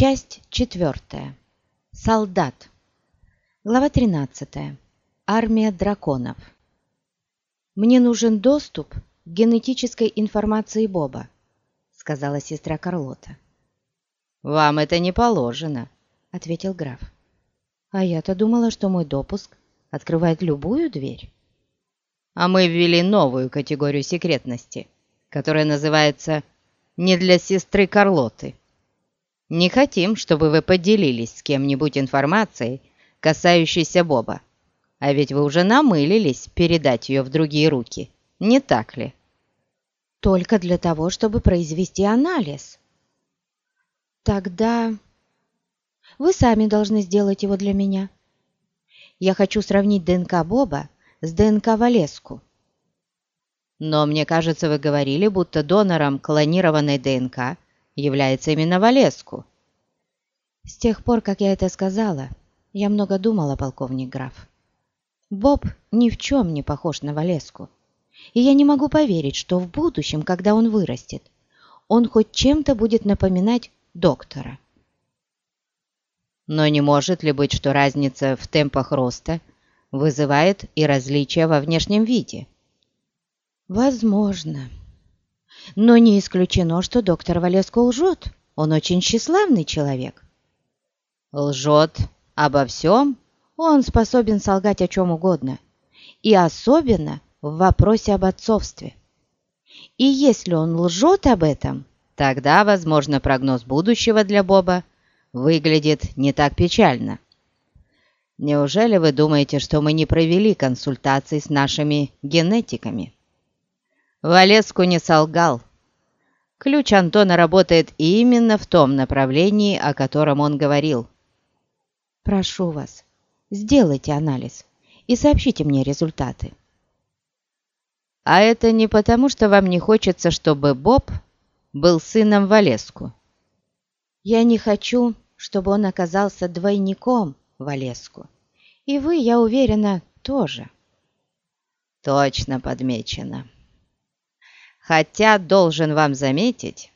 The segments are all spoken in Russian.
Часть четвертая. Солдат. Глава 13. Армия драконов. «Мне нужен доступ к генетической информации Боба», сказала сестра Карлота. «Вам это не положено», — ответил граф. «А я-то думала, что мой допуск открывает любую дверь». «А мы ввели новую категорию секретности, которая называется «не для сестры Карлоты». Не хотим, чтобы вы поделились с кем-нибудь информацией, касающейся Боба. А ведь вы уже намылились передать ее в другие руки, не так ли? Только для того, чтобы произвести анализ. Тогда вы сами должны сделать его для меня. Я хочу сравнить ДНК Боба с ДНК Валеску. Но мне кажется, вы говорили, будто донором клонированной ДНК является именно Валеску. С тех пор, как я это сказала, я много думала, полковник граф. Боб ни в чем не похож на Валеску. И я не могу поверить, что в будущем, когда он вырастет, он хоть чем-то будет напоминать доктора. Но не может ли быть, что разница в темпах роста вызывает и различия во внешнем виде? Возможно. Но не исключено, что доктор Валеско лжет. Он очень тщеславный человек. Лжет обо всем? Он способен солгать о чем угодно. И особенно в вопросе об отцовстве. И если он лжет об этом, тогда, возможно, прогноз будущего для Боба выглядит не так печально. Неужели вы думаете, что мы не провели консультации с нашими генетиками? Валеску не солгал. Ключ Антона работает именно в том направлении, о котором он говорил. Прошу вас, сделайте анализ и сообщите мне результаты. А это не потому, что вам не хочется, чтобы Боб был сыном Валеску. Я не хочу, чтобы он оказался двойником Валеску. И вы, я уверена, тоже. Точно подмечено. Хотя, должен вам заметить,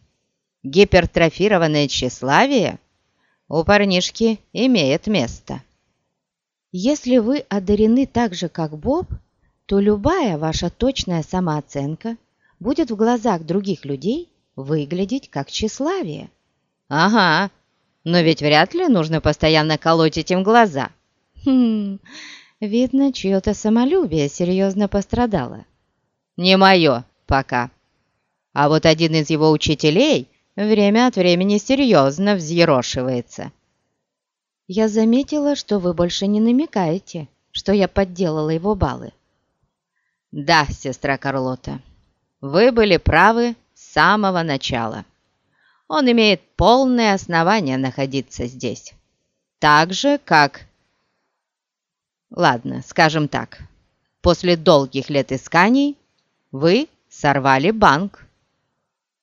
гипертрофированное тщеславие у парнишки имеет место. Если вы одарены так же, как Боб, то любая ваша точная самооценка будет в глазах других людей выглядеть как тщеславие. Ага, но ведь вряд ли нужно постоянно колоть этим глаза. Хм, видно, чье-то самолюбие серьезно пострадало. Не мое пока. А вот один из его учителей время от времени серьезно взъерошивается. Я заметила, что вы больше не намекаете, что я подделала его баллы. Да, сестра Карлота, вы были правы с самого начала. Он имеет полное основание находиться здесь. Так же, как... Ладно, скажем так. После долгих лет исканий вы сорвали банк.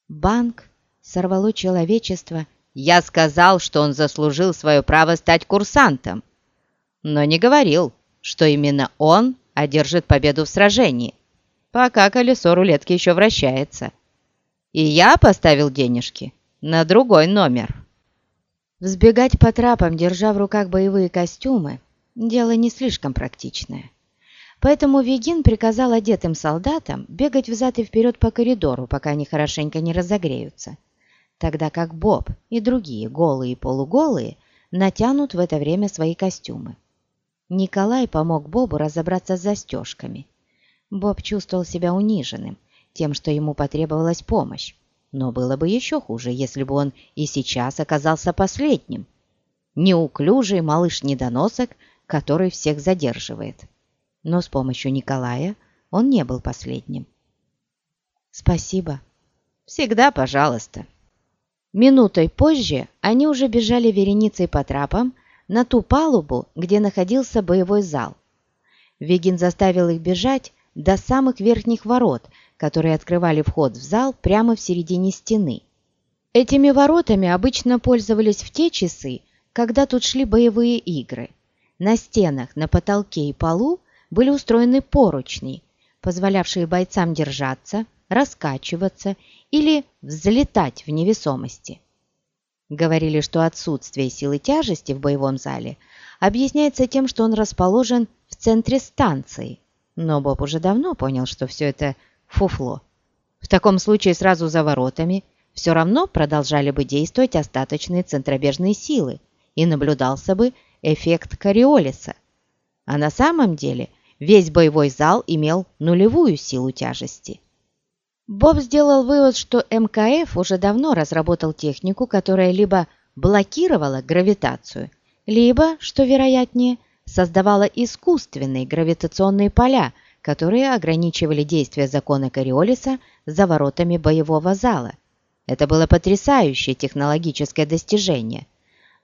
Банк сорвало человечество. Я сказал, что он заслужил свое право стать курсантом, но не говорил, что именно он одержит победу в сражении, пока колесо рулетки еще вращается. И я поставил денежки на другой номер. Взбегать по трапам, держа в руках боевые костюмы, дело не слишком практичное. Поэтому Вегин приказал одетым солдатам бегать взад и вперед по коридору, пока они хорошенько не разогреются, тогда как Боб и другие голые и полуголые натянут в это время свои костюмы. Николай помог Бобу разобраться с застежками. Боб чувствовал себя униженным тем, что ему потребовалась помощь, но было бы еще хуже, если бы он и сейчас оказался последним. Неуклюжий малыш-недоносок, который всех задерживает но с помощью Николая он не был последним. «Спасибо». «Всегда пожалуйста». Минутой позже они уже бежали вереницей по трапам на ту палубу, где находился боевой зал. Вегин заставил их бежать до самых верхних ворот, которые открывали вход в зал прямо в середине стены. Этими воротами обычно пользовались в те часы, когда тут шли боевые игры. На стенах, на потолке и полу были устроены поручни, позволявшие бойцам держаться, раскачиваться или взлетать в невесомости. Говорили, что отсутствие силы тяжести в боевом зале объясняется тем, что он расположен в центре станции. Но Боб уже давно понял, что все это фуфло. В таком случае сразу за воротами все равно продолжали бы действовать остаточные центробежные силы, и наблюдался бы эффект Кориолиса. А на самом деле весь боевой зал имел нулевую силу тяжести. Боб сделал вывод, что МКФ уже давно разработал технику, которая либо блокировала гравитацию, либо, что вероятнее, создавала искусственные гравитационные поля, которые ограничивали действие закона Кориолиса за воротами боевого зала. Это было потрясающее технологическое достижение,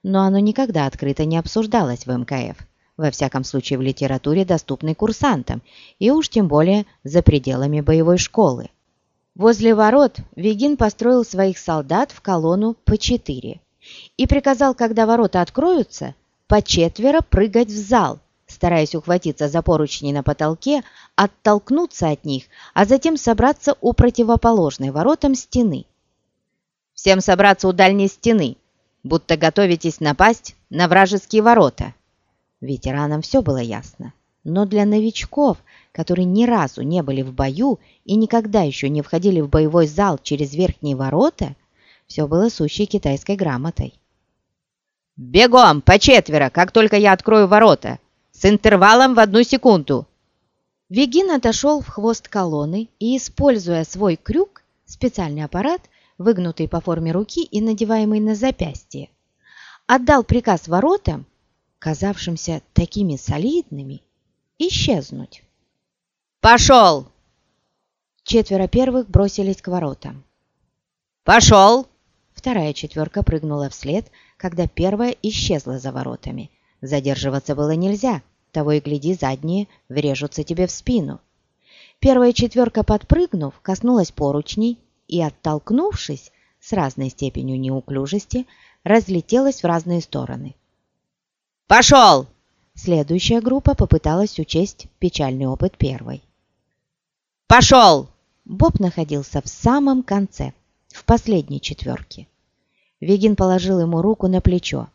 но оно никогда открыто не обсуждалось в МКФ, во всяком случае в литературе, доступной курсантам, и уж тем более за пределами боевой школы. Возле ворот Вегин построил своих солдат в колонну по четыре и приказал, когда ворота откроются, по четверо прыгать в зал, стараясь ухватиться за поручни на потолке, оттолкнуться от них, а затем собраться у противоположной воротам стены. «Всем собраться у дальней стены, будто готовитесь напасть на вражеские ворота». Ветеранам все было ясно, но для новичков – которые ни разу не были в бою и никогда еще не входили в боевой зал через верхние ворота, все было сущей китайской грамотой. «Бегом, по четверо, как только я открою ворота! С интервалом в одну секунду!» Вегин отошел в хвост колонны и, используя свой крюк, специальный аппарат, выгнутый по форме руки и надеваемый на запястье, отдал приказ воротам, казавшимся такими солидными, исчезнуть. «Пошел!» Четверо первых бросились к воротам. «Пошел!» Вторая четверка прыгнула вслед, когда первая исчезла за воротами. Задерживаться было нельзя, того и гляди, задние врежутся тебе в спину. Первая четверка, подпрыгнув, коснулась поручней и, оттолкнувшись с разной степенью неуклюжести, разлетелась в разные стороны. «Пошел!» Следующая группа попыталась учесть печальный опыт первой. «Пошел!» Боб находился в самом конце, в последней четверке. Вегин положил ему руку на плечо.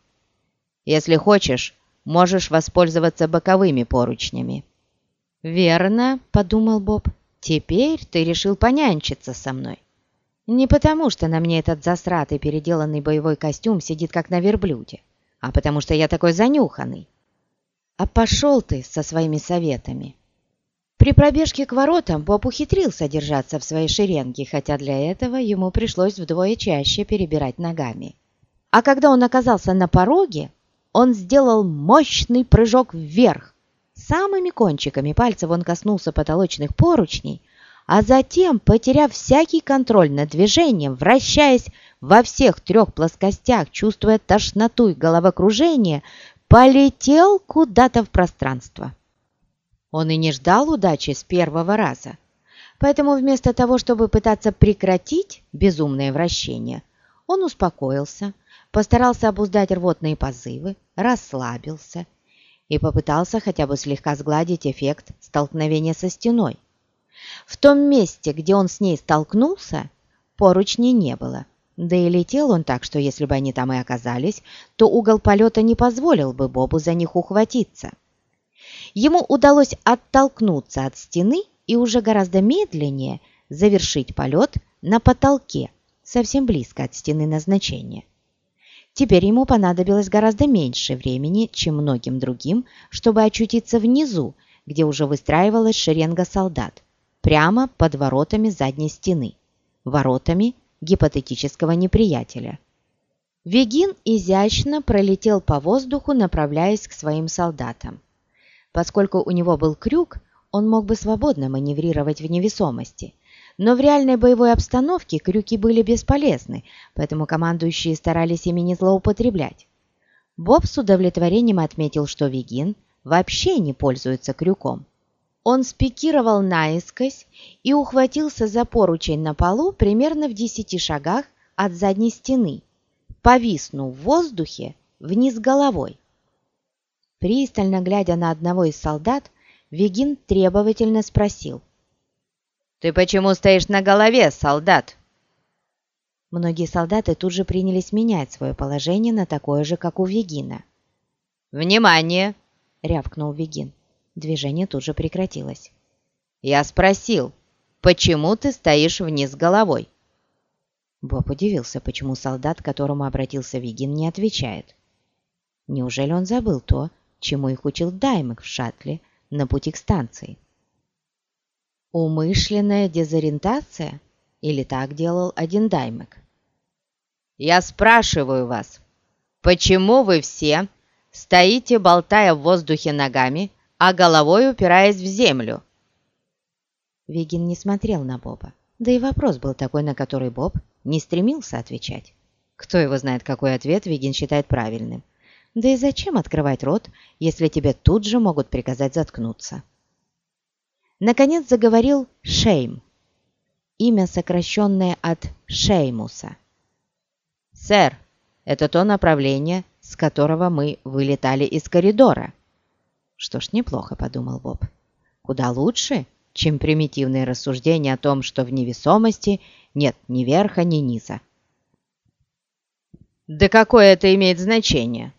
«Если хочешь, можешь воспользоваться боковыми поручнями». «Верно», — подумал Боб, — «теперь ты решил понянчиться со мной. Не потому, что на мне этот засратый переделанный боевой костюм сидит как на верблюде, а потому что я такой занюханный. А пошел ты со своими советами». При пробежке к воротам Боб ухитрился держаться в своей шеренге, хотя для этого ему пришлось вдвое чаще перебирать ногами. А когда он оказался на пороге, он сделал мощный прыжок вверх. Самыми кончиками пальцев он коснулся потолочных поручней, а затем, потеряв всякий контроль над движением, вращаясь во всех трех плоскостях, чувствуя тошноту и головокружение, полетел куда-то в пространство. Он и не ждал удачи с первого раза. Поэтому вместо того, чтобы пытаться прекратить безумное вращение, он успокоился, постарался обуздать рвотные позывы, расслабился и попытался хотя бы слегка сгладить эффект столкновения со стеной. В том месте, где он с ней столкнулся, поручней не было. Да и летел он так, что если бы они там и оказались, то угол полета не позволил бы Бобу за них ухватиться. Ему удалось оттолкнуться от стены и уже гораздо медленнее завершить полет на потолке, совсем близко от стены назначения. Теперь ему понадобилось гораздо меньше времени, чем многим другим, чтобы очутиться внизу, где уже выстраивалась шеренга солдат, прямо под воротами задней стены, воротами гипотетического неприятеля. Вегин изящно пролетел по воздуху, направляясь к своим солдатам. Поскольку у него был крюк, он мог бы свободно маневрировать в невесомости. Но в реальной боевой обстановке крюки были бесполезны, поэтому командующие старались ими не злоупотреблять. Боб с удовлетворением отметил, что Вегин вообще не пользуется крюком. Он спикировал наискось и ухватился за поручень на полу примерно в десяти шагах от задней стены, повиснув в воздухе вниз головой. Пристально глядя на одного из солдат, Вегин требовательно спросил. «Ты почему стоишь на голове, солдат?» Многие солдаты тут же принялись менять свое положение на такое же, как у Вегина. «Внимание!» — рявкнул Вегин. Движение тут же прекратилось. «Я спросил, почему ты стоишь вниз головой?» Боб удивился, почему солдат, к которому обратился Вегин, не отвечает. Неужели он забыл то, чему их учил Даймек в шаттле на пути к станции? Умышленная дезориентация? Или так делал один Даймек? «Я спрашиваю вас, почему вы все стоите, болтая в воздухе ногами, а головой упираясь в землю?» Вигин не смотрел на Боба. Да и вопрос был такой, на который Боб не стремился отвечать. Кто его знает, какой ответ Вигин считает правильным. Да и зачем открывать рот, если тебе тут же могут приказать заткнуться? Наконец заговорил Шейм, имя сокращенное от Шеймуса. «Сэр, это то направление, с которого мы вылетали из коридора». «Что ж, неплохо», — подумал Боб. «Куда лучше, чем примитивные рассуждения о том, что в невесомости нет ни верха, ни низа». «Да какое это имеет значение?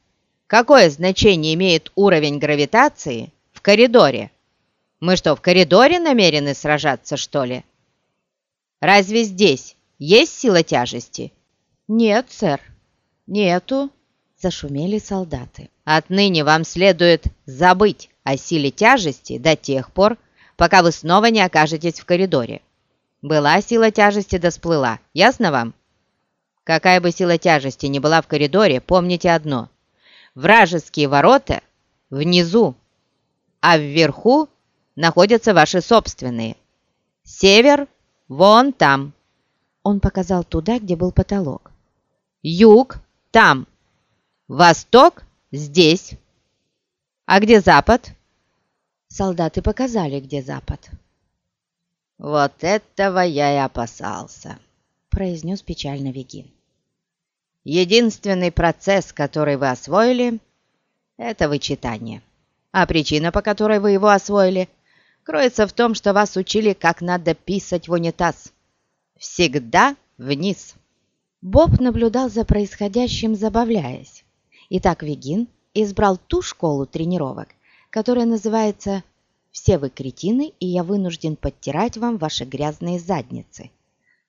Какое значение имеет уровень гравитации в коридоре? Мы что, в коридоре намерены сражаться, что ли? Разве здесь есть сила тяжести?» «Нет, сэр, нету», — зашумели солдаты. «Отныне вам следует забыть о силе тяжести до тех пор, пока вы снова не окажетесь в коридоре. Была сила тяжести да сплыла, ясно вам? Какая бы сила тяжести ни была в коридоре, помните одно. Вражеские ворота внизу, а вверху находятся ваши собственные. Север вон там. Он показал туда, где был потолок. Юг там. Восток здесь. А где запад? Солдаты показали, где запад. «Вот этого я и опасался», — произнес печально Вегин. «Единственный процесс, который вы освоили, — это вычитание. А причина, по которой вы его освоили, кроется в том, что вас учили, как надо писать в унитаз. Всегда вниз». Боб наблюдал за происходящим, забавляясь. Итак, Вегин избрал ту школу тренировок, которая называется «Все вы кретины, и я вынужден подтирать вам ваши грязные задницы».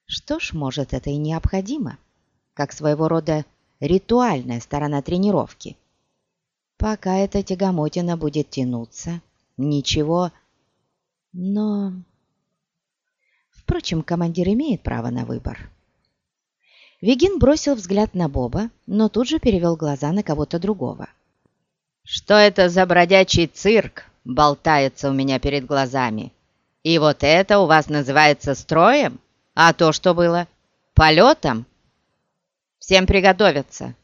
Что ж, может, это и необходимо, как своего рода ритуальная сторона тренировки. Пока эта тягомотина будет тянуться, ничего... Но... Впрочем, командир имеет право на выбор. Вегин бросил взгляд на Боба, но тут же перевел глаза на кого-то другого. Что это за бродячий цирк болтается у меня перед глазами? И вот это у вас называется строем? А то, что было? Полетом? Всем приготовиться.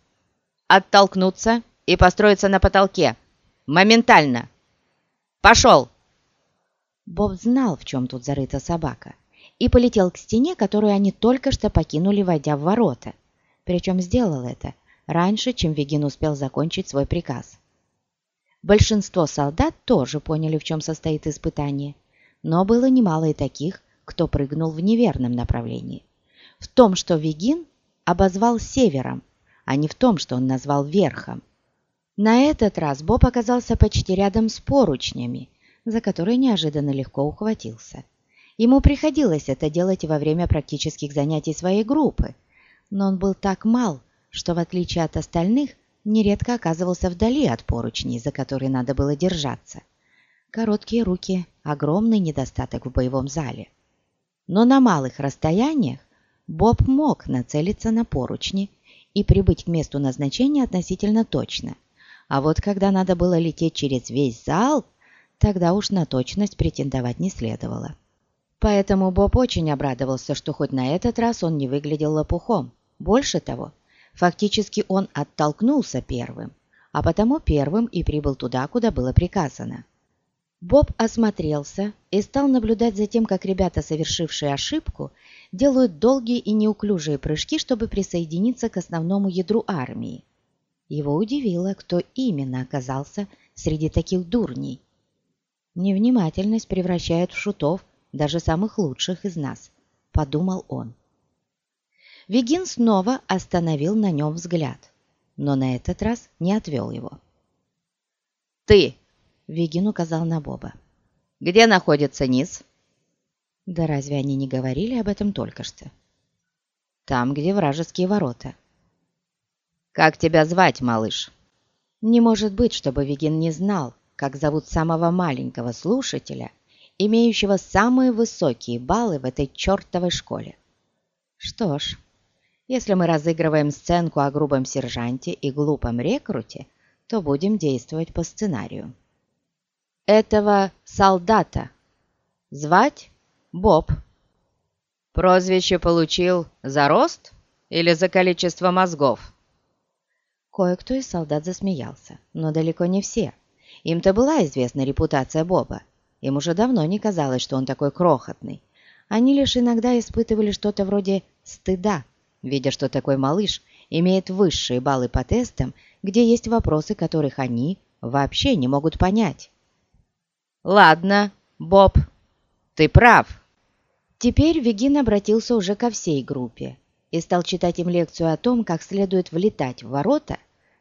Оттолкнуться и построиться на потолке. Моментально. Пошел!» Боб знал, в чем тут зарыта собака, и полетел к стене, которую они только что покинули, войдя в ворота. Причем сделал это раньше, чем Вегин успел закончить свой приказ. Большинство солдат тоже поняли, в чем состоит испытание, но было немало и таких, кто прыгнул в неверном направлении. В том, что Вегин обозвал севером, а не в том, что он назвал верхом. На этот раз Боб оказался почти рядом с поручнями, за которые неожиданно легко ухватился. Ему приходилось это делать во время практических занятий своей группы, но он был так мал, что в отличие от остальных нередко оказывался вдали от поручней, за которые надо было держаться. Короткие руки – огромный недостаток в боевом зале. Но на малых расстояниях Боб мог нацелиться на поручни и прибыть к месту назначения относительно точно. А вот когда надо было лететь через весь зал, тогда уж на точность претендовать не следовало. Поэтому Боб очень обрадовался, что хоть на этот раз он не выглядел лопухом. Больше того, Фактически он оттолкнулся первым, а потому первым и прибыл туда, куда было приказано. Боб осмотрелся и стал наблюдать за тем, как ребята, совершившие ошибку, делают долгие и неуклюжие прыжки, чтобы присоединиться к основному ядру армии. Его удивило, кто именно оказался среди таких дурней. Невнимательность превращает в шутов даже самых лучших из нас, подумал он. Вегин снова остановил на нем взгляд, но на этот раз не отвел его. «Ты!» — Вегин указал на Боба. «Где находится низ?» «Да разве они не говорили об этом только что?» «Там, где вражеские ворота». «Как тебя звать, малыш?» Не может быть, чтобы Вегин не знал, как зовут самого маленького слушателя, имеющего самые высокие баллы в этой чертовой школе. Что ж, если мы разыгрываем сценку о грубом сержанте и глупом рекруте, то будем действовать по сценарию. Этого солдата звать Боб. Прозвище получил за рост или за количество мозгов? Кое-кто из солдат засмеялся, но далеко не все. Им-то была известна репутация Боба. Им уже давно не казалось, что он такой крохотный. Они лишь иногда испытывали что-то вроде стыда видя, что такой малыш имеет высшие баллы по тестам, где есть вопросы, которых они вообще не могут понять. «Ладно, Боб, ты прав». Теперь Вегин обратился уже ко всей группе и стал читать им лекцию о том, как следует влетать в ворота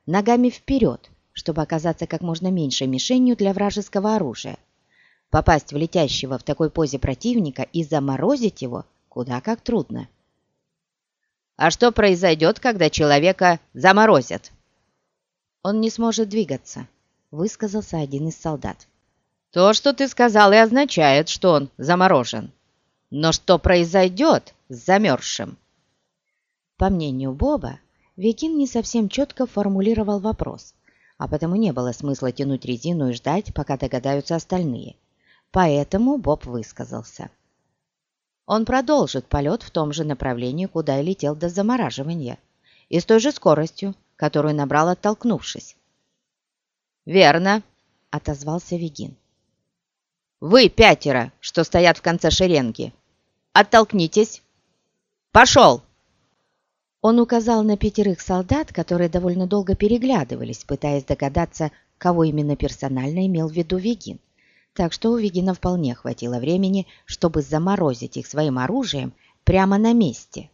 ногами вперед, чтобы оказаться как можно меньшей мишенью для вражеского оружия. Попасть в летящего в такой позе противника и заморозить его куда как трудно. А что произойдет, когда человека заморозят? Он не сможет двигаться, высказался один из солдат. То, что ты сказал, и означает, что он заморожен. Но что произойдет с замерзшим? По мнению Боба, Викин не совсем четко формулировал вопрос, а потому не было смысла тянуть резину и ждать, пока догадаются остальные. Поэтому Боб высказался. Он продолжит полет в том же направлении, куда и летел до замораживания, и с той же скоростью, которую набрал, оттолкнувшись. «Верно», — отозвался Вегин. «Вы пятеро, что стоят в конце шеренги. Оттолкнитесь. Пошел!» Он указал на пятерых солдат, которые довольно долго переглядывались, пытаясь догадаться, кого именно персонально имел в виду Вегин так что у Вегина вполне хватило времени, чтобы заморозить их своим оружием прямо на месте.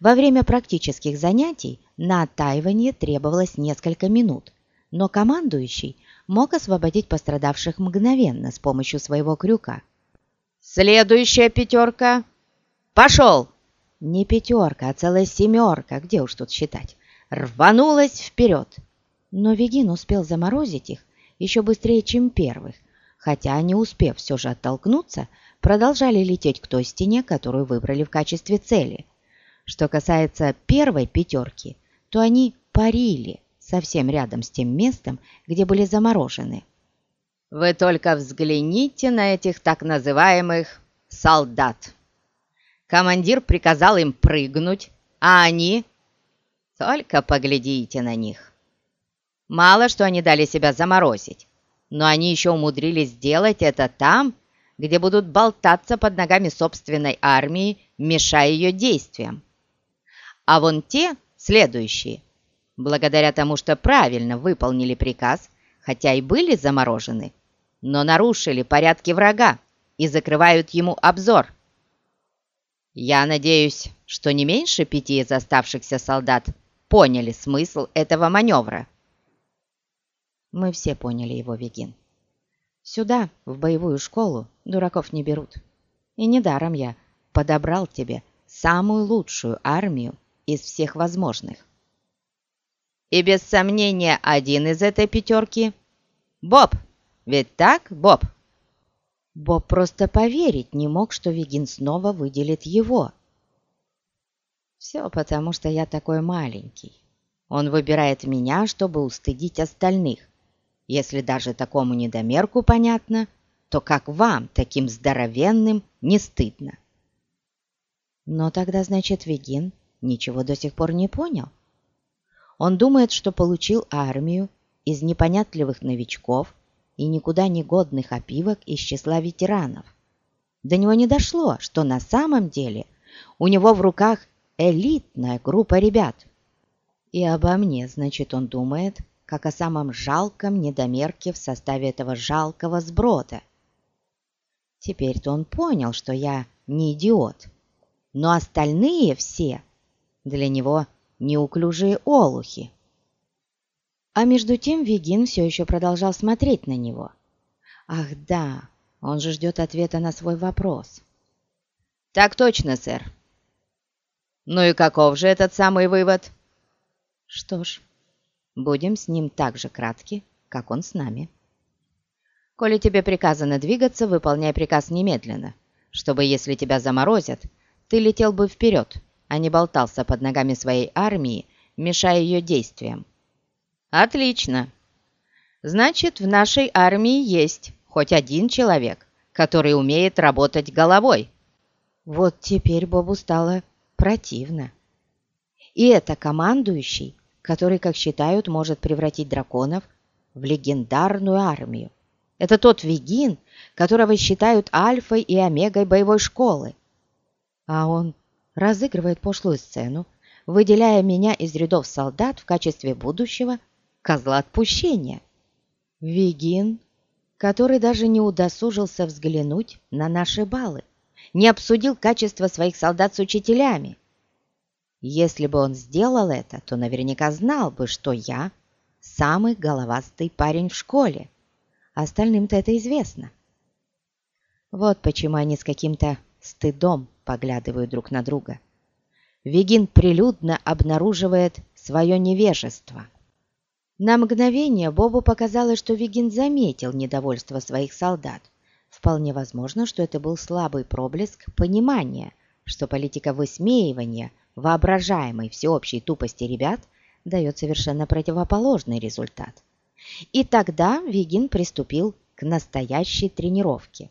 Во время практических занятий на оттаивание требовалось несколько минут, но командующий мог освободить пострадавших мгновенно с помощью своего крюка. «Следующая пятерка! Пошел!» Не пятерка, а целая семерка, где уж тут считать, рванулась вперед. Но Вегин успел заморозить их еще быстрее, чем первых, хотя, не успев все же оттолкнуться, продолжали лететь к той стене, которую выбрали в качестве цели. Что касается первой пятерки, то они парили совсем рядом с тем местом, где были заморожены. «Вы только взгляните на этих так называемых солдат!» Командир приказал им прыгнуть, а они... Только поглядите на них. Мало что они дали себя заморозить, но они еще умудрились сделать это там, где будут болтаться под ногами собственной армии, мешая ее действиям. А вон те, следующие, благодаря тому, что правильно выполнили приказ, хотя и были заморожены, но нарушили порядки врага и закрывают ему обзор. Я надеюсь, что не меньше пяти из оставшихся солдат поняли смысл этого маневра. Мы все поняли его, Вегин. Сюда, в боевую школу, дураков не берут. И недаром я подобрал тебе самую лучшую армию из всех возможных. И без сомнения один из этой пятерки — Боб. Ведь так, Боб? Боб просто поверить не мог, что Вегин снова выделит его. Все потому, что я такой маленький. Он выбирает меня, чтобы устыдить остальных. Если даже такому недомерку понятно, то как вам, таким здоровенным, не стыдно? Но тогда, значит, Вегин ничего до сих пор не понял. Он думает, что получил армию из непонятливых новичков и никуда не годных опивок из числа ветеранов. До него не дошло, что на самом деле у него в руках элитная группа ребят. И обо мне, значит, он думает, как о самом жалком недомерке в составе этого жалкого сброда. Теперь-то он понял, что я не идиот, но остальные все для него неуклюжие олухи. А между тем Вегин все еще продолжал смотреть на него. Ах да, он же ждет ответа на свой вопрос. «Так точно, сэр». «Ну и каков же этот самый вывод?» «Что ж, будем с ним так же кратки, как он с нами». «Коли тебе приказано двигаться, выполняй приказ немедленно, чтобы, если тебя заморозят, ты летел бы вперед, а не болтался под ногами своей армии, мешая ее действиям». «Отлично. Значит, в нашей армии есть хоть один человек, который умеет работать головой». Вот теперь Бобу стало противно. И это командующий, который, как считают, может превратить драконов в легендарную армию. Это тот Вегин, которого считают альфой и омегой боевой школы. А он разыгрывает пошлую сцену, выделяя меня из рядов солдат в качестве будущего козла отпущения. Вегин, который даже не удосужился взглянуть на наши баллы не обсудил качество своих солдат с учителями. Если бы он сделал это, то наверняка знал бы, что я самый головастый парень в школе. Остальным-то это известно. Вот почему они с каким-то стыдом поглядывают друг на друга. Вегин прилюдно обнаруживает свое невежество. На мгновение Бобу показалось, что Вегин заметил недовольство своих солдат – Вполне возможно, что это был слабый проблеск понимания, что политика высмеивания воображаемой всеобщей тупости ребят дает совершенно противоположный результат. И тогда Вигин приступил к настоящей тренировке.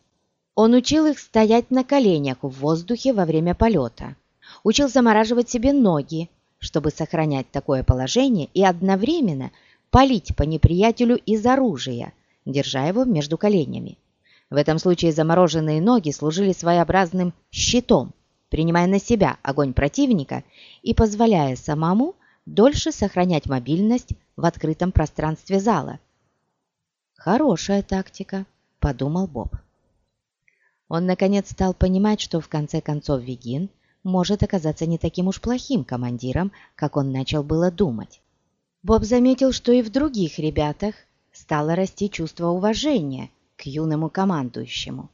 Он учил их стоять на коленях в воздухе во время полета, учил замораживать себе ноги, чтобы сохранять такое положение и одновременно палить по неприятелю из оружия, держа его между коленями. В этом случае замороженные ноги служили своеобразным щитом, принимая на себя огонь противника и позволяя самому дольше сохранять мобильность в открытом пространстве зала. «Хорошая тактика», — подумал Боб. Он, наконец, стал понимать, что в конце концов Вегин может оказаться не таким уж плохим командиром, как он начал было думать. Боб заметил, что и в других ребятах стало расти чувство уважения к юному командующему.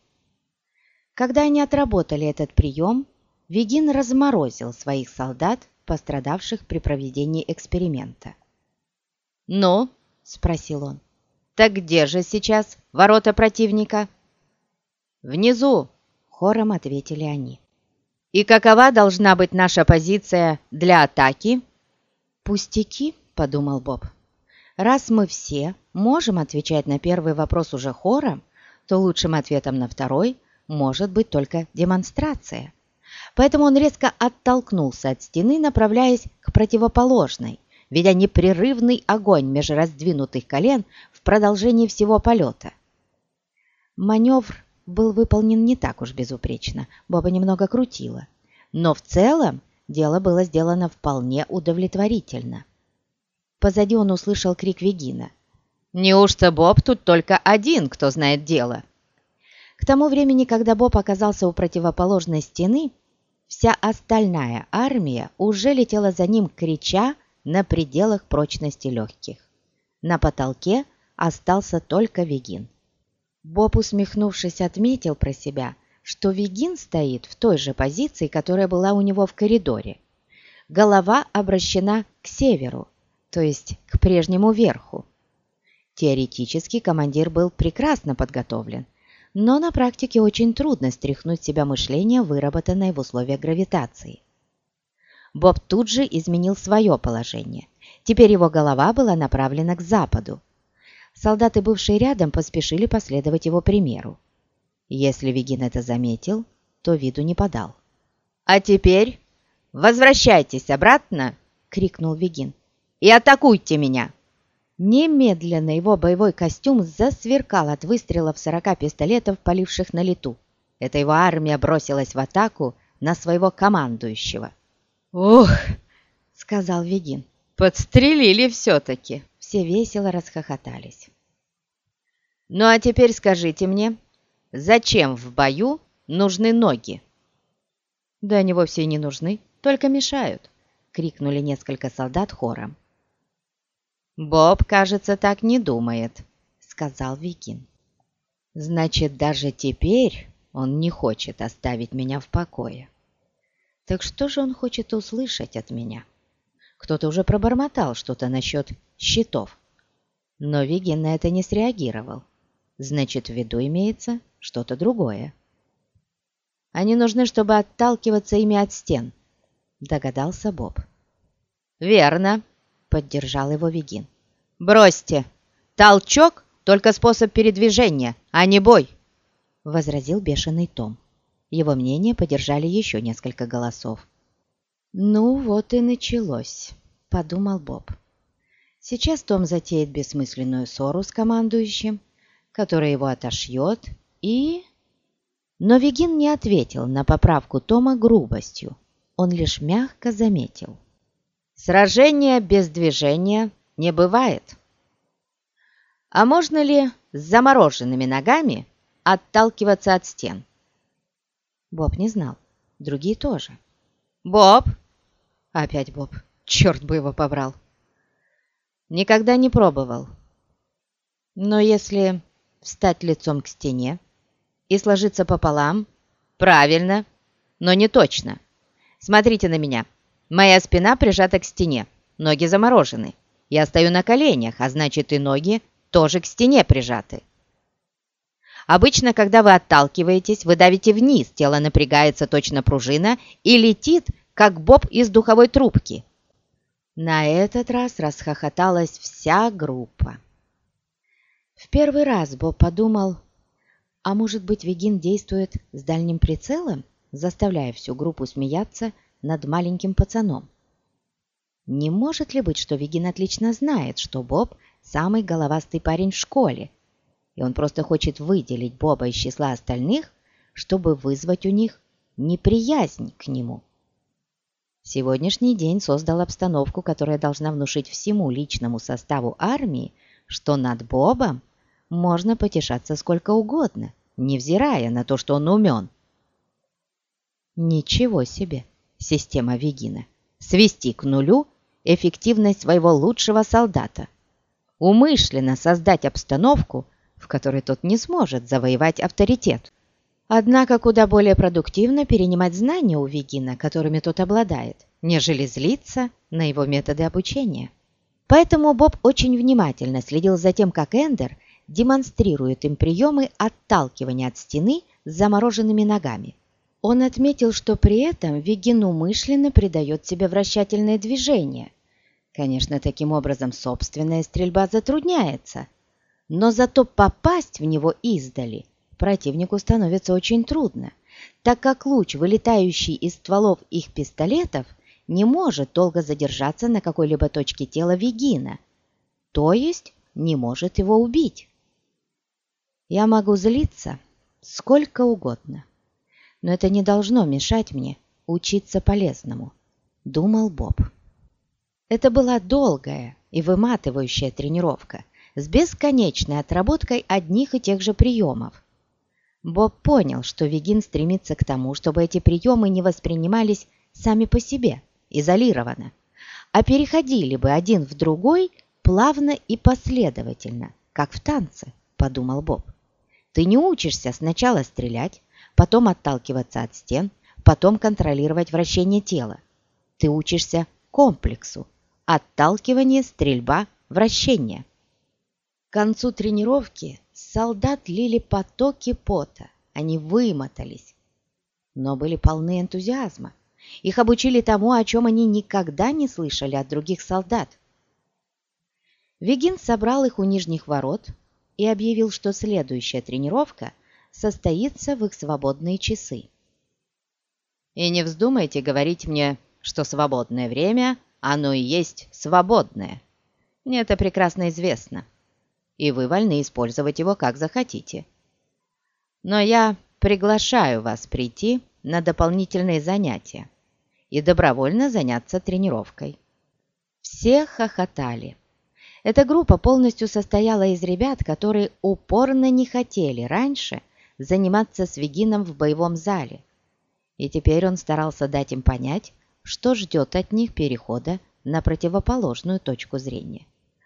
Когда они отработали этот прием, Вегин разморозил своих солдат, пострадавших при проведении эксперимента. «Ну?» – спросил он. «Так где же сейчас ворота противника?» «Внизу», – хором ответили они. «И какова должна быть наша позиция для атаки?» «Пустяки», – подумал Боб. Раз мы все можем отвечать на первый вопрос уже хором, то лучшим ответом на второй может быть только демонстрация. Поэтому он резко оттолкнулся от стены, направляясь к противоположной, ведя непрерывный огонь меж раздвинутых колен в продолжении всего полета. Маневр был выполнен не так уж безупречно, Боба немного крутила, но в целом дело было сделано вполне удовлетворительно. Позади он услышал крик Вегина. «Неужто Боб тут только один, кто знает дело?» К тому времени, когда Боб оказался у противоположной стены, вся остальная армия уже летела за ним, крича на пределах прочности легких. На потолке остался только Вегин. Боб, усмехнувшись, отметил про себя, что Вегин стоит в той же позиции, которая была у него в коридоре. Голова обращена к северу, то есть к прежнему верху. Теоретически командир был прекрасно подготовлен, но на практике очень трудно стряхнуть себя мышление, выработанное в условиях гравитации. Боб тут же изменил свое положение. Теперь его голова была направлена к западу. Солдаты, бывшие рядом, поспешили последовать его примеру. Если Вегин это заметил, то виду не подал. «А теперь возвращайтесь обратно!» — крикнул Вегин и атакуйте меня!» Немедленно его боевой костюм засверкал от выстрелов сорока пистолетов, поливших на лету. Эта его армия бросилась в атаку на своего командующего. «Ух!» — сказал Вегин. «Подстрелили все-таки!» Все весело расхохотались. «Ну а теперь скажите мне, зачем в бою нужны ноги?» «Да они вовсе не нужны, только мешают. — крикнули несколько солдат хором. «Боб, кажется, так не думает», — сказал Викин. «Значит, даже теперь он не хочет оставить меня в покое. Так что же он хочет услышать от меня? Кто-то уже пробормотал что-то насчет счетов, но Вигин на это не среагировал. Значит, в виду имеется что-то другое. Они нужны, чтобы отталкиваться ими от стен, догадался Боб. «Верно», — поддержал его Вигин. «Бросьте! Толчок — только способ передвижения, а не бой!» — возразил бешеный Том. Его мнение поддержали еще несколько голосов. «Ну вот и началось», — подумал Боб. «Сейчас Том затеет бессмысленную ссору с командующим, которая его отошьет, и...» Но Вегин не ответил на поправку Тома грубостью. Он лишь мягко заметил. «Сражения без движения не бывает. А можно ли с замороженными ногами отталкиваться от стен?» Боб не знал. Другие тоже. «Боб!» Опять Боб. Черт бы его побрал. Никогда не пробовал. Но если встать лицом к стене и сложиться пополам... Правильно, но не точно. Смотрите на меня. Моя спина прижата к стене, ноги заморожены. Я стою на коленях, а значит и ноги тоже к стене прижаты. Обычно, когда вы отталкиваетесь, вы давите вниз, тело напрягается точно пружина и летит, как боб из духовой трубки. На этот раз расхохоталась вся группа. В первый раз Боб подумал, а может быть Вегин действует с дальним прицелом, заставляя всю группу смеяться над маленьким пацаном. Не может ли быть, что Вегин отлично знает, что Боб – самый головастый парень в школе, и он просто хочет выделить Боба из числа остальных, чтобы вызвать у них неприязнь к нему. Сегодняшний день создал обстановку, которая должна внушить всему личному составу армии, что над Бобом можно потешаться сколько угодно, невзирая на то, что он умен. Ничего себе, система Вегина. Свести к нулю эффективность своего лучшего солдата. Умышленно создать обстановку, в которой тот не сможет завоевать авторитет. Однако куда более продуктивно перенимать знания у Вегина, которыми тот обладает, нежели злиться на его методы обучения. Поэтому Боб очень внимательно следил за тем, как Эндер демонстрирует им приемы отталкивания от стены с замороженными ногами. Он отметил, что при этом Вегин умышленно придает себе вращательное движение. Конечно, таким образом собственная стрельба затрудняется – но зато попасть в него издали противнику становится очень трудно, так как луч, вылетающий из стволов их пистолетов, не может долго задержаться на какой-либо точке тела Вегина, то есть не может его убить. Я могу злиться сколько угодно, но это не должно мешать мне учиться полезному, думал Боб. Это была долгая и выматывающая тренировка, с бесконечной отработкой одних и тех же приемов. Боб понял, что Вегин стремится к тому, чтобы эти приемы не воспринимались сами по себе, изолированно, а переходили бы один в другой плавно и последовательно, как в танце, подумал Боб. Ты не учишься сначала стрелять, потом отталкиваться от стен, потом контролировать вращение тела. Ты учишься комплексу – отталкивание, стрельба, вращение – к концу тренировки солдат лили потоки пота, они вымотались, но были полны энтузиазма. Их обучили тому, о чем они никогда не слышали от других солдат. Вегин собрал их у нижних ворот и объявил, что следующая тренировка состоится в их свободные часы. «И не вздумайте говорить мне, что свободное время, оно и есть свободное. Мне это прекрасно известно и вы вольны использовать его как захотите. Но я приглашаю вас прийти на дополнительные занятия и добровольно заняться тренировкой. Все хохотали. Эта группа полностью состояла из ребят, которые упорно не хотели раньше заниматься с Вегином в боевом зале. И теперь он старался дать им понять, что ждет от них перехода на противоположную точку зрения.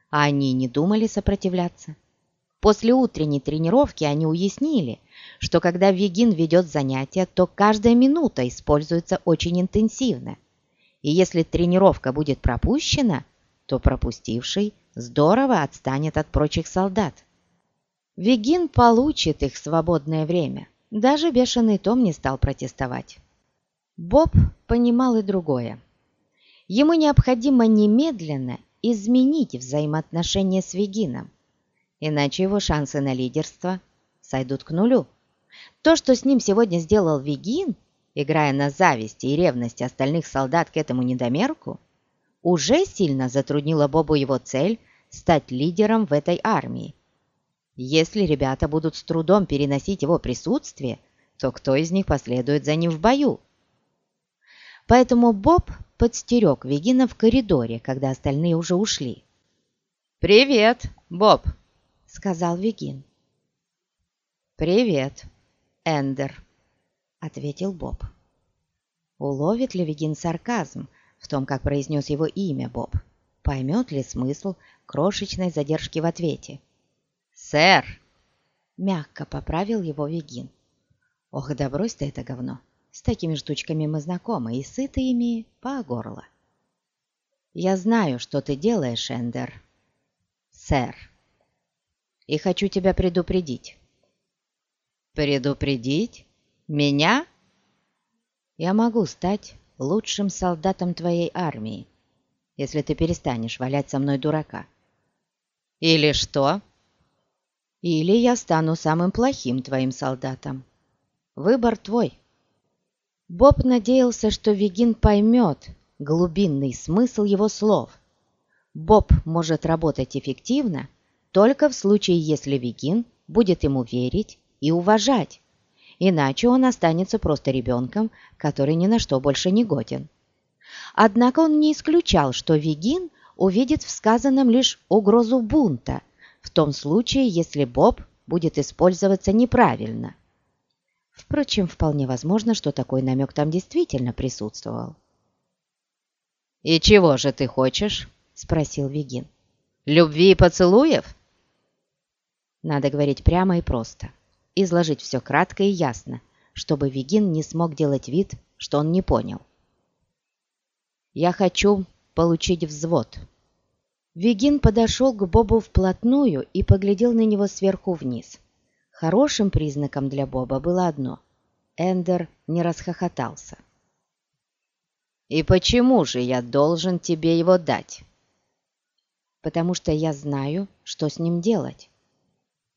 А они не думали сопротивляться. После утренней тренировки они уяснили, что когда Вегин ведет занятия, то каждая минута используется очень интенсивно. И если тренировка будет пропущена, то пропустивший здорово отстанет от прочих солдат. Вегин получит их свободное время. Даже бешеный Том не стал протестовать. Боб понимал и другое. Ему необходимо немедленно изменить взаимоотношения с Вегином, иначе его шансы на лидерство сойдут к нулю. То, что с ним сегодня сделал Вегин, играя на зависти и ревности остальных солдат к этому недомерку, уже сильно затруднило Бобу его цель стать лидером в этой армии. Если ребята будут с трудом переносить его присутствие, то кто из них последует за ним в бою? Поэтому Боб подстерег Вегина в коридоре, когда остальные уже ушли. «Привет, Боб!» — сказал Вегин. «Привет, Эндер», — ответил Боб. Уловит ли Вегин сарказм в том, как произнес его имя Боб? Поймет ли смысл крошечной задержки в ответе? «Сэр!» — мягко поправил его Вегин. «Ох, да брось ты это говно!» С такими штучками мы знакомы и сыты ими по горло. Я знаю, что ты делаешь, Эндер. Сэр. И хочу тебя предупредить. Предупредить? Меня? Я могу стать лучшим солдатом твоей армии, если ты перестанешь валять со мной дурака. Или что? Или я стану самым плохим твоим солдатом. Выбор твой. Боб надеялся, что Вегин поймет глубинный смысл его слов. Боб может работать эффективно только в случае, если Вегин будет ему верить и уважать, иначе он останется просто ребенком, который ни на что больше не годен. Однако он не исключал, что Вегин увидит в сказанном лишь угрозу бунта, в том случае, если Боб будет использоваться неправильно – Впрочем, вполне возможно, что такой намек там действительно присутствовал. «И чего же ты хочешь?» — спросил Вегин. «Любви и поцелуев?» Надо говорить прямо и просто. Изложить все кратко и ясно, чтобы Вегин не смог делать вид, что он не понял. «Я хочу получить взвод». Вегин подошел к Бобу вплотную и поглядел на него сверху вниз. Хорошим признаком для Боба было одно – Эндер не расхохотался. «И почему же я должен тебе его дать?» «Потому что я знаю, что с ним делать».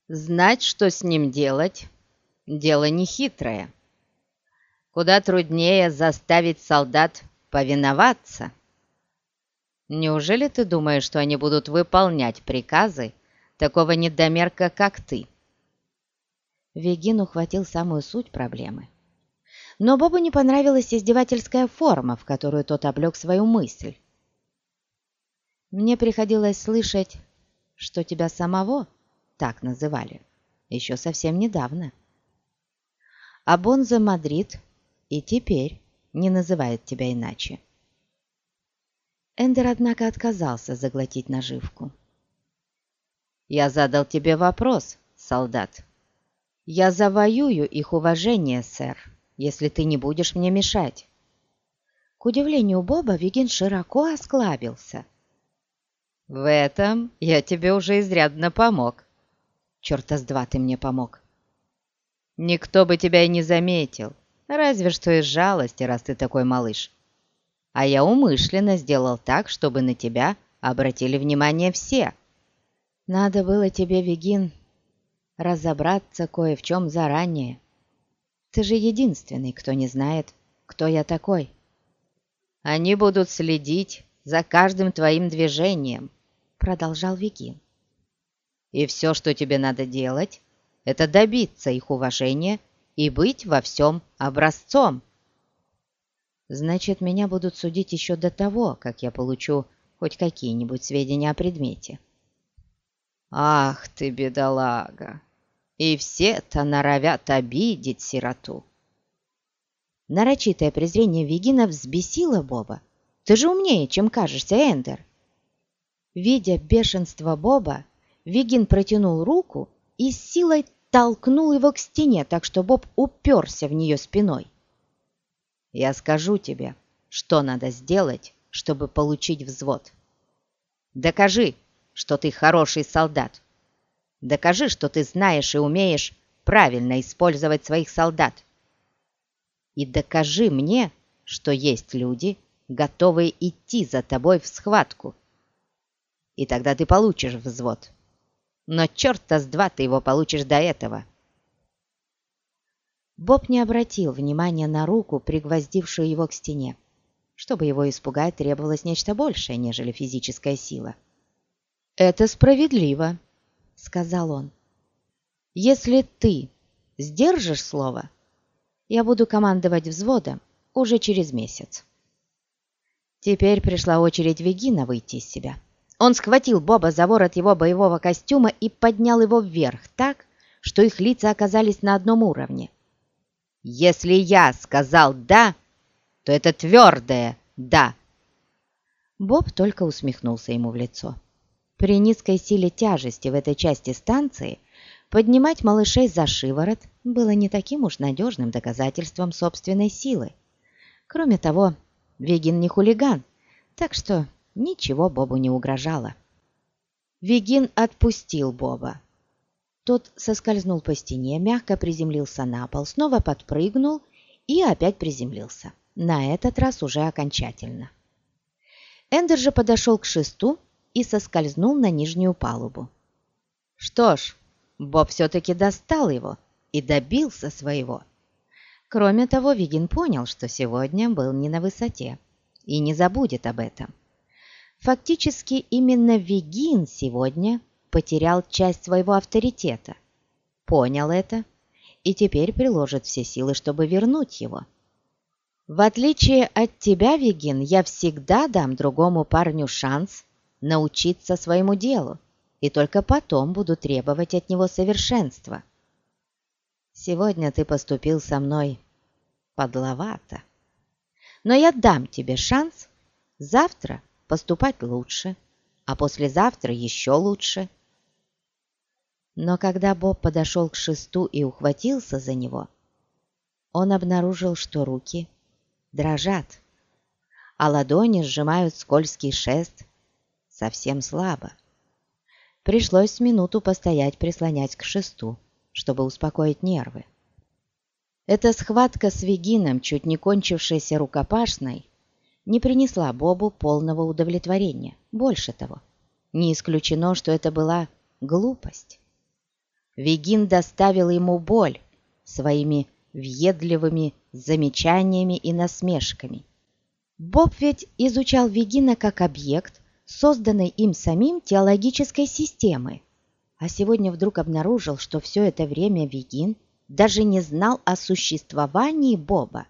«Знать, что с ним делать – дело нехитрое. Куда труднее заставить солдат повиноваться. Неужели ты думаешь, что они будут выполнять приказы такого недомерка, как ты?» Вегин ухватил самую суть проблемы. Но Бобу не понравилась издевательская форма, в которую тот облег свою мысль. «Мне приходилось слышать, что тебя самого так называли, еще совсем недавно. А Бонза Мадрид и теперь не называет тебя иначе». Эндер, однако, отказался заглотить наживку. «Я задал тебе вопрос, солдат», «Я завоюю их уважение, сэр, если ты не будешь мне мешать». К удивлению Боба, Вигин широко осклабился. «В этом я тебе уже изрядно помог». «Черта с два ты мне помог». «Никто бы тебя и не заметил, разве что из жалости, раз ты такой малыш. А я умышленно сделал так, чтобы на тебя обратили внимание все». «Надо было тебе, Вегин, разобраться кое в чем заранее. Ты же единственный, кто не знает, кто я такой. Они будут следить за каждым твоим движением, продолжал Викин. И все, что тебе надо делать, это добиться их уважения и быть во всем образцом. Значит, меня будут судить еще до того, как я получу хоть какие-нибудь сведения о предмете. Ах ты, бедолага! и все-то норовят обидеть сироту. Нарочитое презрение Вегина взбесило Боба. «Ты же умнее, чем кажешься, Эндер!» Видя бешенство Боба, Вегин протянул руку и с силой толкнул его к стене, так что Боб уперся в нее спиной. «Я скажу тебе, что надо сделать, чтобы получить взвод. Докажи, что ты хороший солдат. Докажи, что ты знаешь и умеешь правильно использовать своих солдат. И докажи мне, что есть люди, готовые идти за тобой в схватку. И тогда ты получишь взвод. Но черта с два ты его получишь до этого. Боб не обратил внимания на руку, пригвоздившую его к стене. Чтобы его испугать, требовалось нечто большее, нежели физическая сила. «Это справедливо», — сказал он. «Если ты сдержишь слово, я буду командовать взводом уже через месяц». Теперь пришла очередь Вегина выйти из себя. Он схватил Боба за ворот его боевого костюма и поднял его вверх так, что их лица оказались на одном уровне. «Если я сказал «да», то это твердое «да». Боб только усмехнулся ему в лицо. При низкой силе тяжести в этой части станции поднимать малышей за шиворот было не таким уж надежным доказательством собственной силы. Кроме того, Вегин не хулиган, так что ничего Бобу не угрожало. Вегин отпустил Боба. Тот соскользнул по стене, мягко приземлился на пол, снова подпрыгнул и опять приземлился на этот раз уже окончательно. Эндер же подошел к шесту и соскользнул на нижнюю палубу. Что ж, Боб все-таки достал его и добился своего. Кроме того, Вигин понял, что сегодня был не на высоте и не забудет об этом. Фактически именно Вигин сегодня потерял часть своего авторитета, понял это и теперь приложит все силы, чтобы вернуть его. В отличие от тебя, Вегин, я всегда дам другому парню шанс научиться своему делу, и только потом буду требовать от него совершенства. Сегодня ты поступил со мной подловато, но я дам тебе шанс завтра поступать лучше, а послезавтра еще лучше. Но когда Боб подошел к шесту и ухватился за него, он обнаружил, что руки дрожат, а ладони сжимают скользкий шест совсем слабо. Пришлось минуту постоять, прислонять к шесту, чтобы успокоить нервы. Эта схватка с Вегином, чуть не кончившаяся рукопашной, не принесла Бобу полного удовлетворения. Больше того, не исключено, что это была глупость. Вегин доставил ему боль своими въедливыми замечаниями и насмешками. Боб ведь изучал Вегина как объект, созданной им самим теологической системы, а сегодня вдруг обнаружил, что все это время Вегин даже не знал о существовании Боба.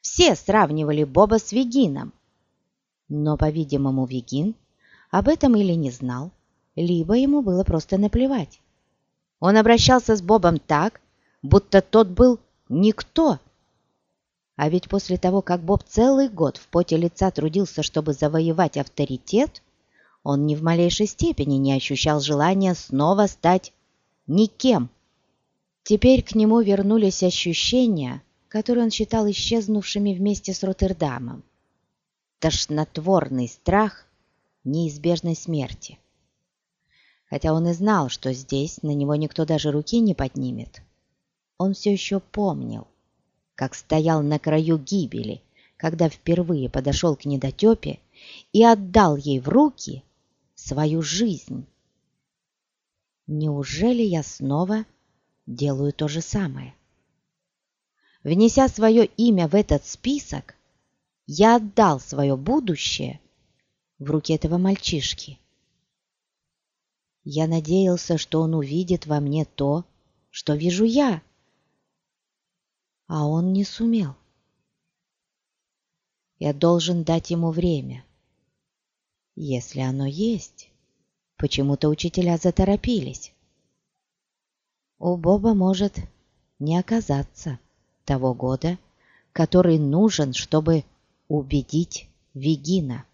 Все сравнивали Боба с Вегином. Но, по-видимому, Вегин об этом или не знал, либо ему было просто наплевать. Он обращался с Бобом так, будто тот был никто. А ведь после того, как Боб целый год в поте лица трудился, чтобы завоевать авторитет, он ни в малейшей степени не ощущал желания снова стать никем. Теперь к нему вернулись ощущения, которые он считал исчезнувшими вместе с Роттердамом. Тошнотворный страх неизбежной смерти. Хотя он и знал, что здесь на него никто даже руки не поднимет он все еще помнил, как стоял на краю гибели, когда впервые подошел к недотепе и отдал ей в руки свою жизнь. Неужели я снова делаю то же самое? Внеся свое имя в этот список, я отдал свое будущее в руки этого мальчишки. Я надеялся, что он увидит во мне то, что вижу я, а он не сумел. Я должен дать ему время. Если оно есть, почему-то учителя заторопились. У Боба может не оказаться того года, который нужен, чтобы убедить Вегина.